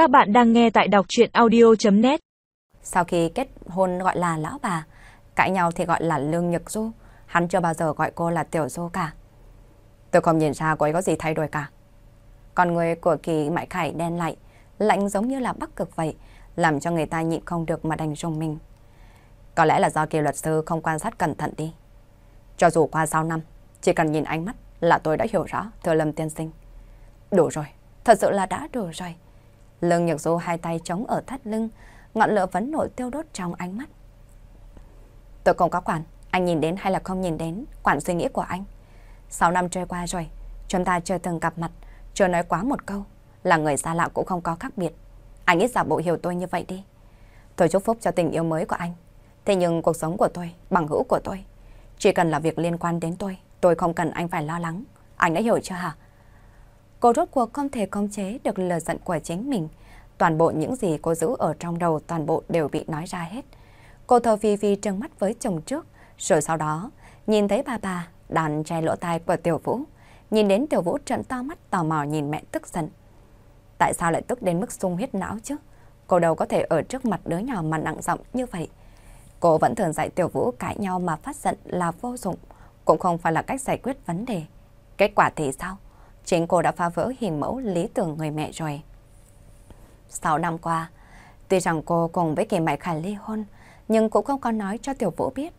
Các bạn đang nghe tại đọc chuyện audio.net Sau khi kết hôn gọi là lão bà, cãi nhau thì gọi là Lương Nhật Du. Hắn chưa bao giờ gọi cô là Tiểu Du cả. Tôi không nhìn ra cô ấy có gì thay đổi cả. Con người của kỳ Mại Khải đen lại, lạnh giống như là bắc cực vậy, làm cho người ta nhịn không được mà đành rùng mình. Có lẽ là do kỳ luật sư không quan sát cẩn thận đi. Cho dù qua sau năm, chỉ cần nhìn ánh mắt là tôi đã hiểu rõ, thưa Lâm Tiên Sinh. Đủ rồi, thật sự là đã đủ rồi. Lương Nhược Du hai tay chống ở thắt lưng, ngọn lửa vẫn nổi tiêu đốt trong ánh mắt. Tôi không có quản, anh nhìn đến hay là không nhìn đến, quản suy nghĩ của anh. Sáu năm trôi qua rồi, chúng ta chưa từng gặp mặt, chưa nói quá một câu, là người xa lạ cũng không có khác biệt. Anh ít giả bộ hiểu tôi như vậy đi. Tôi chúc phúc cho tình yêu mới của anh. Thế nhưng cuộc sống của tôi, bằng hữu của tôi, chỉ cần là việc liên quan đến tôi, tôi không cần anh phải lo lắng. Anh đã hiểu chưa hả? Cô rốt cuộc không thể khống chế được lời giận của chính mình. Toàn bộ những gì cô giữ ở trong đầu toàn bộ đều bị nói ra hết. Cô thờ phi phi trừng mắt với chồng trước, rồi sau đó nhìn thấy bà bà đàn che lỗ tai của Tiểu Vũ. Nhìn đến Tiểu Vũ trận to mắt tò mò nhìn mẹ tức giận. Tại sao lại tức đến mức sung huyết não chứ? Cô đâu có thể ở trước mặt đứa nhỏ mà nặng giọng như vậy. Cô vẫn thường dạy Tiểu Vũ cãi nhau mà phát giận là vô dụng, cũng không phải là cách giải quyết vấn đề. Kết quả thì sao? Chính cô đã phá vỡ hình mẫu lý tưởng người mẹ rồi. Sáu năm qua, tuy rằng cô cùng với Kỳ Mại Khải ly hôn, nhưng cũng không có nói cho Tiểu Vũ biết.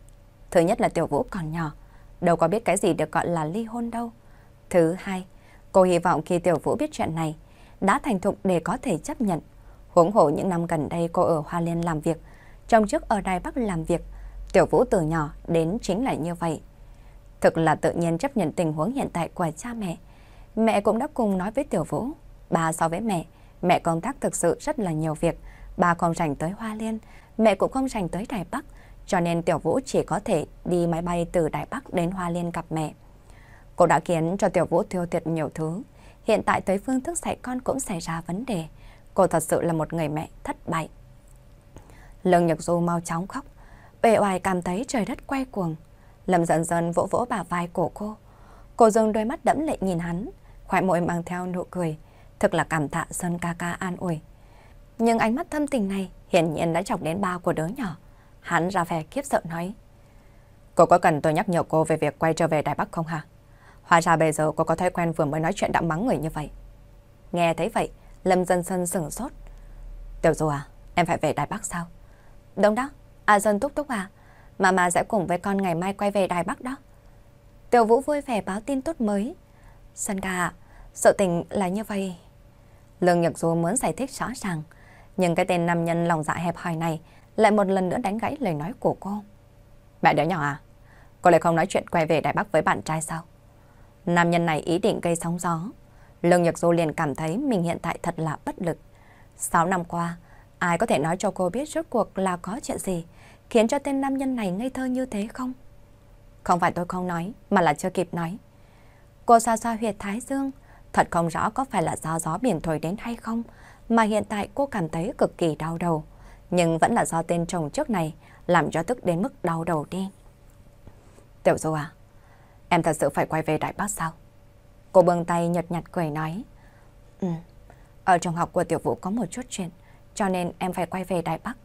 Thứ nhất là Tiểu Vũ còn nhỏ, đâu có biết cái gì được gọi là ly hôn đâu. Thứ hai, cô hy vọng khi Tiểu Vũ biết chuyện này, đã thành thục để có thể chấp nhận. Huống hộ những năm gần đây cô ở Hoa Liên làm việc, trong trước ở Đài Bắc làm việc, Tiểu Vũ từ nhỏ đến chính là như vậy. Thực là tự nhiên chấp nhận tình huống hiện tại của cha mẹ. Mẹ cũng đã cùng nói với Tiểu Vũ, bà so với mẹ, mẹ công tác thực sự rất là nhiều việc, bà không rảnh tới Hoa Liên, mẹ cũng không rảnh tới Đài Bắc, cho nên Tiểu Vũ chỉ có thể đi máy bay từ Đài Bắc đến Hoa Liên gặp mẹ. Cô đã khiến cho Tiểu Vũ thiêu thiệt nhiều thứ, hiện tại tới phương thức dạy con cũng xảy ra vấn đề. Cô thật sự là một người mẹ thất bại. Lương Nhật Du mau chóng khóc, bề oài cảm thấy trời đất quay cuồng. Lâm dần dần vỗ vỗ bà vai của cô. Cô dừng đôi mắt đẫm lệ nhìn hắn, Khoại môi mang theo nụ cười, thật là cảm tạ Sơn ca ca an ủi. Nhưng ánh mắt thâm tình này hiển nhiên đã chọc đến ba của đứa nhỏ. Hắn ra vẻ kiếp sợ nói. Cô có cần tôi nhắc nhở cô về việc quay trở về Đài Bắc không hả? Hóa ra bây giờ cô có thói quen vừa mới nói chuyện đã mắng người như vậy. Nghe thấy vậy, Lâm Dân Sơn sửng sốt. Tiểu Du à, em phải về Đài Bắc sao? Đúng đó, à Dân Túc Túc à, Mama sẽ cùng với con ngày mai quay về Đài Bắc đó. Tiểu Vũ vui vẻ báo tin tốt mới. Sơn ca à sự tình là như vậy. Lương Nhật Du muốn giải thích rõ ràng, nhưng cái tên nam nhân lòng dạ hẹp hòi này lại một lần nữa đánh gãy lời nói của cô. Mẹ đứa nhỏ à, cô lại không nói chuyện quay về Đài Bắc với bạn trai sao? Nam nhân này ý định gây sóng gió. Lương Nhật Du liền cảm thấy mình hiện tại thật là bất lực. Sáu năm qua, ai có thể nói cho cô biết rốt cuộc là có chuyện gì, khiến cho tên nam nhân này ngây thơ như thế không? Không phải tôi không nói, mà là chưa kịp nói. Cô xoa xoa huyệt thái dương, thật không rõ có phải là do gió biển thổi đến hay không, mà hiện tại cô cảm thấy cực kỳ đau đầu. Nhưng vẫn là do tên chồng trước này làm cho tức đến mức đau đầu đi. Tiểu Du à, em thật sự phải quay về Đại Bắc sao? Cô bưng tay nhật nhạt cười nói. Ừ, ở trường học của Tiểu Vũ có một chút chuyện, cho nên em phải quay về Đại Bắc.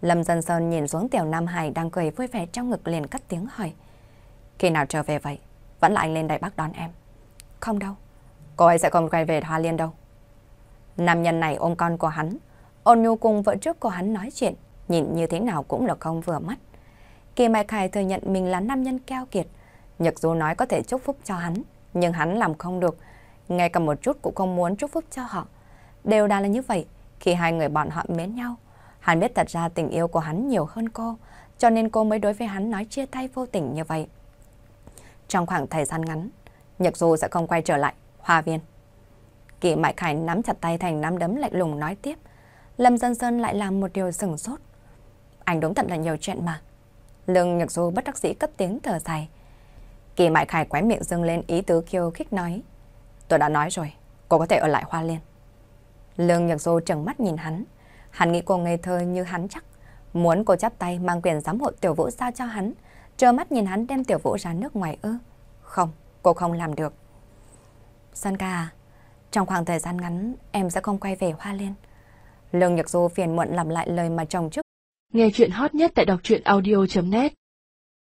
Lâm Dân Sơn nhìn xuống Tiểu Nam Hải đang cười vui vẻ trong ngực liền cất tiếng hỏi. Khi nào trở về vậy? Vẫn là anh lên Đại Bắc đón em. Không đâu. Cô ấy sẽ không quay về Hoa Liên đâu. Nam nhân này ôm con của hắn. Ôn nhu cùng vợ trước của hắn nói chuyện. Nhìn như thế nào cũng là không vừa mắt. Kỳ Mai Khải thừa nhận mình là nam nhân keo kiệt. Nhật Du nói có thể chúc phúc cho hắn. Nhưng hắn làm không được. Ngay cả một chút cũng không muốn chúc phúc cho họ. Đều đã là như vậy. Khi hai người bọn họ mến nhau. Hắn biết thật ra tình yêu của hắn nhiều hơn cô. Cho nên cô mới đối với hắn nói chia tay vô tình như vậy. Trong khoảng thời gian ngắn, Nhật Du sẽ không quay trở lại Hoa Viên. Kỳ Mại Khải nắm chặt tay thành nắm đấm lạnh lùng nói tiếp. Lâm Dân Sơn lại làm một điều sừng sốt. Anh đúng thật là nhiều chuyện mà. Lương Nhật Du bất đắc dĩ cất tiếng thở dài. Kỳ Mại Khải quái miệng dâng lên ý tứ khiêu khích nói. Tôi đã nói rồi, cô có thể ở lại Hoa Liên. Lương Nhật Du trừng mắt nhìn hắn. Hắn nghĩ cô ngây thơ như hắn chắc. Muốn cô chắp tay mang quyền giám hộ tiểu vũ sao cho hắn. Trơ mắt nhìn hắn đem tiểu vũ ra nước ngoài ư. Không, cô không làm được. Sơn ca à, Trong khoảng thời gian ngắn, em sẽ không quay về Hoa Liên. Lương Nhật Du phiền muộn làm lại lời mà chồng trước. Nghe chuyện hot nhất tại đọc truyện audio.net